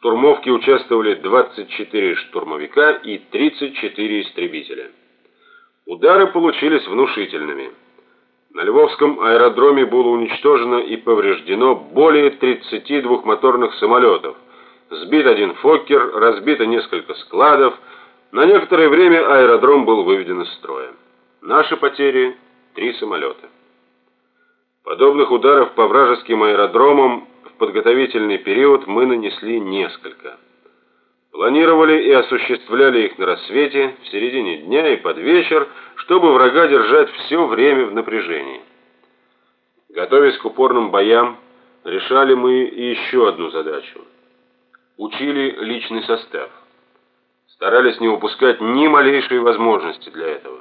штурмовке участвовали 24 штурмовика и 34 истребителя. Удары получились внушительными. На Львовском аэродроме было уничтожено и повреждено более 30 двухмоторных самолетов. Сбит один Фоккер, разбито несколько складов. На некоторое время аэродром был выведен из строя. Наши потери три самолета. Подобных ударов по вражеским аэродромам подготовительный период мы нанесли несколько. Планировали и осуществляли их на рассвете, в середине дня и под вечер, чтобы врага держать все время в напряжении. Готовясь к упорным боям, решали мы и еще одну задачу. Учили личный состав. Старались не упускать ни малейшей возможности для этого.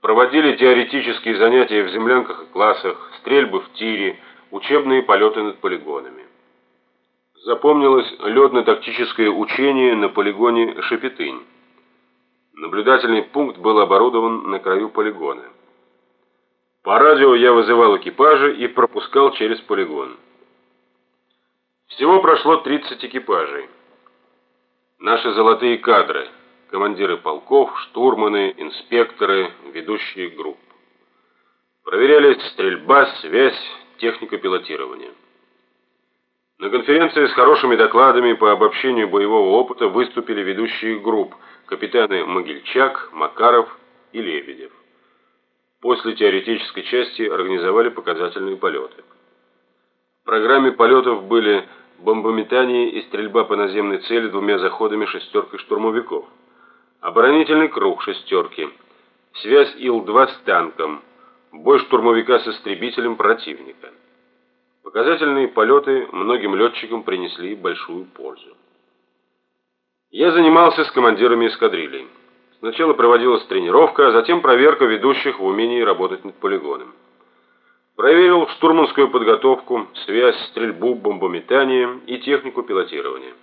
Проводили теоретические занятия в землянках и классах, стрельбы в тире, учебные полеты над полигонами. Запомнилось летно-тактическое учение на полигоне Шепетынь. Наблюдательный пункт был оборудован на краю полигона. По радио я вызывал экипажи и пропускал через полигон. Всего прошло 30 экипажей. Наши золотые кадры, командиры полков, штурманы, инспекторы, ведущие групп. Проверялись стрельба, связь, техника пилотирования. На конференции с хорошими докладами по обобщению боевого опыта выступили ведущие групп капитаны Могильчак, Макаров и Лебедев. После теоретической части организовали показательные полеты. В программе полетов были бомбометание и стрельба по наземной цели двумя заходами шестеркой штурмовиков, оборонительный круг шестерки, связь Ил-2 с танком, бой штурмовика с истребителем противника. Показательные полеты многим летчикам принесли большую пользу. Я занимался с командирами эскадрилей. Сначала проводилась тренировка, а затем проверка ведущих в умении работать над полигоном. Проверил штурманскую подготовку, связь, стрельбу, бомбометание и технику пилотирования.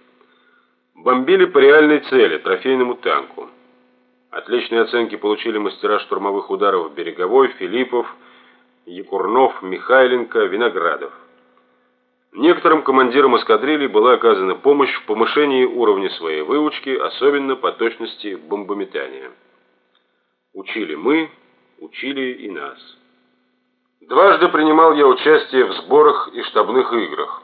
Бомбили по реальной цели, трофейному танку. Отличные оценки получили мастера штурмовых ударов Береговой, Филиппов, Якурнов, Михайленко, Виноградов. Некоторым командирам эскадрильи была оказана помощь в повышении уровня своей выучки, особенно по точности бомбометания. Учили мы, учили и нас. Дважды принимал я участие в сборах и штабных играх.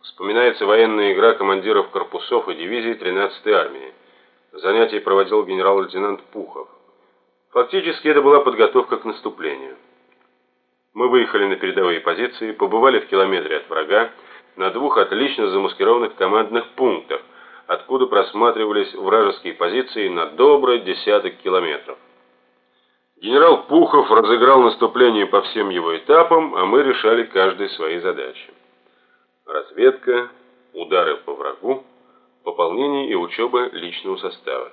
Вспоминается военная игра командиров корпусов и дивизий 13-й армии. Занятия проводил генерал-лейтенант Пухов. Фактически это была подготовка к наступлению. Мы выехали на передовые позиции, побывали в километре от врага, на двух отлично замаскированных командных пунктах, откуда просматривались вражеские позиции на добрый десяток километров. Генерал Пухов разыграл наступление по всем его этапам, а мы решали каждый свои задачи. Разведка, удары по врагу, пополнение и учеба личного состава.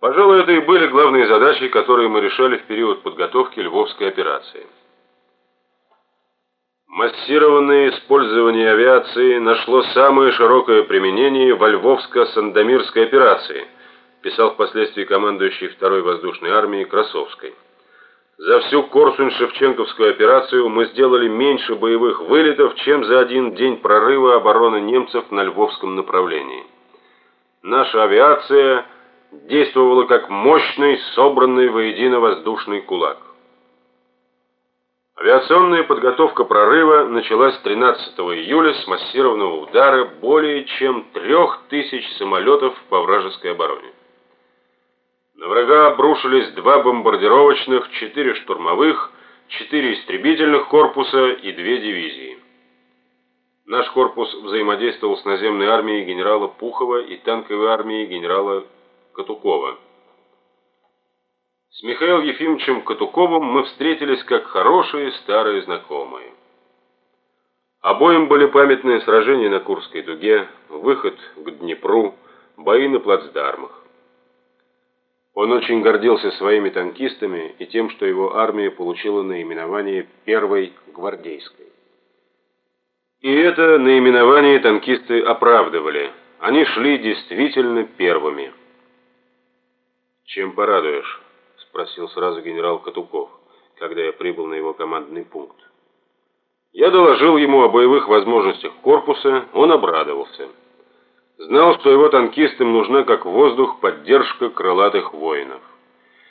Пожалуй, это и были главные задачи, которые мы решали в период подготовки Львовской операции. Массированное использование авиации нашло самое широкое применение во Львовско-Сандомирской операции, писал впоследствии командующий второй воздушной армией Красовской. За всю Корсунь-Шевченковскую операцию мы сделали меньше боевых вылетов, чем за один день прорыва обороны немцев на Львовском направлении. Наша авиация действовала как мощный, собранный воедино воздушный кулак. Авиационная подготовка прорыва началась 13 июля с массированного удара более чем трех тысяч самолетов по вражеской обороне. На врага обрушились два бомбардировочных, четыре штурмовых, четыре истребительных корпуса и две дивизии. Наш корпус взаимодействовал с наземной армией генерала Пухова и танковой армией генерала Катукова. С Михаилом Ефимовичем Катуковым мы встретились как хорошие старые знакомые. Обоим были памятные сражения на Курской дуге, выход к Днепру, бои на плацдармах. Он очень гордился своими танкистами и тем, что его армия получила наименование Первой гвардейской. И это наименование танкисты оправдывали. Они шли действительно первыми. Чем порадуешь? спросил сразу генерал Катуков, когда я прибыл на его командный пункт. Я доложил ему о боевых возможностях корпуса, он обрадовался. Знал, что его танкистам нужна как воздух поддержка крылатых воинов.